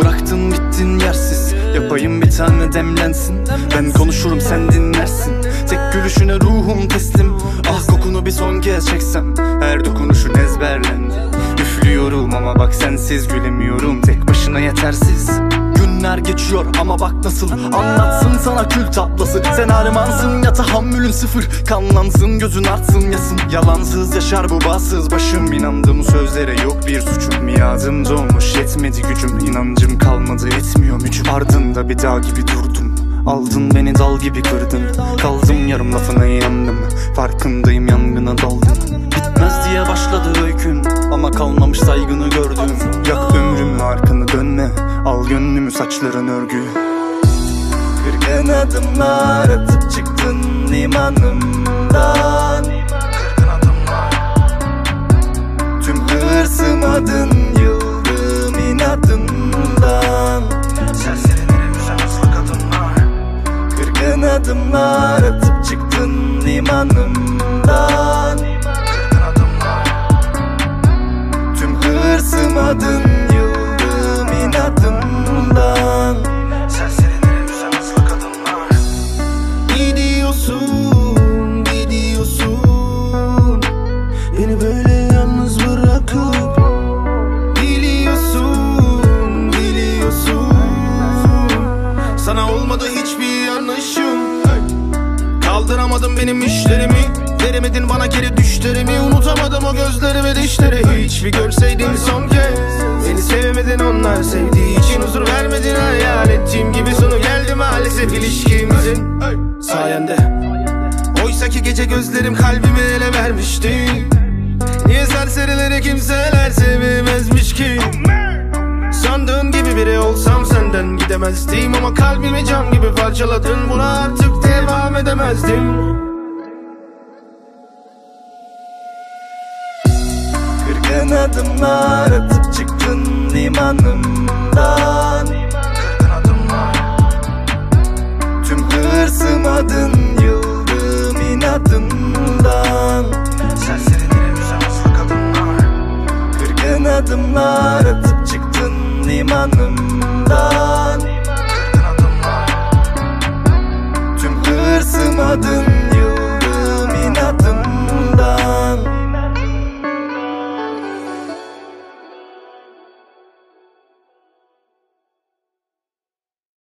Bıraktın gittin yersiz. Yapayım bir tane demlensin. Ben konuşurum sen dinlersin. Tek gülüşüne ruhum teslim. Ah kokunu bir son kez çeksem. Her dokunuşun ezberlendi Üflüyorum ama bak sensiz gülemiyorum. Tek başına yetersiz Günler geçiyor ama bak nasıl Anlatsın sana kül tablası. Sen armansın ya tahammülün sıfır. Kanlansın gözün artsın yasın. Yalansız yaşar bu bahtsız başım İnandığım sözlere yok bir suçum. Miadım dolmuş yetmedi gücüm. İnancım kalmadı etmiyor gücüm Ardında bir dağ gibi durdum. Aldın beni dal gibi kırdın. Kaldım yarım lafına yandım Farkındayım yangına daldım. Bitmez diye başladı öykün. Ama kalmamış saygını gördüm. Yak ömrümü arkanı dönme Al gönlümü saçların örgü. Kırgın adımlar atıp çıktın limanımdan. Kırgın adımlar. Tüm hırsım adın yıldım inadından Serserilere güzel hızlı kadınlar. Kırgın adımlar atıp çıktın limanımdan hiçbir yanlışım. Kaldıramadım benim işlerimi. Veremedin bana geri düşlerimi. Unutamadım o gözlerimi dişleri. Hiç bir görseydin son kez. Beni sevmedin onlar. Sevdiği için Huzur vermedin. Hayal ettiğim gibi Sonu geldi maalesef ilişkimizin. Sayende. Oysa ki gece gözlerim kalbimi ele vermişti. Niye serserileri kimseler gidemezdim Ama kalbimi cam gibi parçaladın. Buna artık devam edemezdim. Kırgın adımlar atıp çıktın limanımdan. Kırgın adımlar. Tüm hırsım adın yıldım inadından Serserilere güzel hızlı kadınlar. Kırgın adımlar atıp çıktın limanımdan